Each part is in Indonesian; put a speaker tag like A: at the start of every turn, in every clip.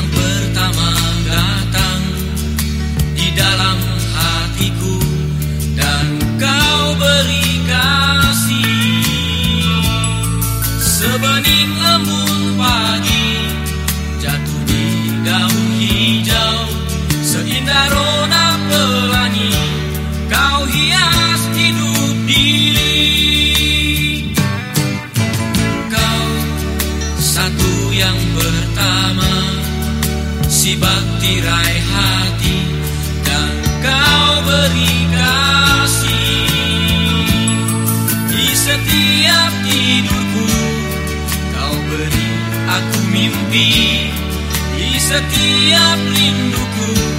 A: pertama datang di dalam hatiku dan kau beri kasih. Sebening si bakti rai hati dan kau beri kasih. Di setiap tidurku kau beri aku mimpi. Di setiap rinduku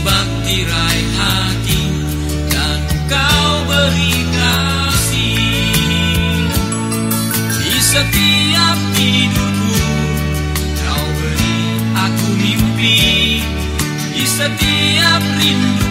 A: Si bakti rai hati Dan kau beri kasih. Di setiap tidurku Kau beri aku mimpi. Di setiap beri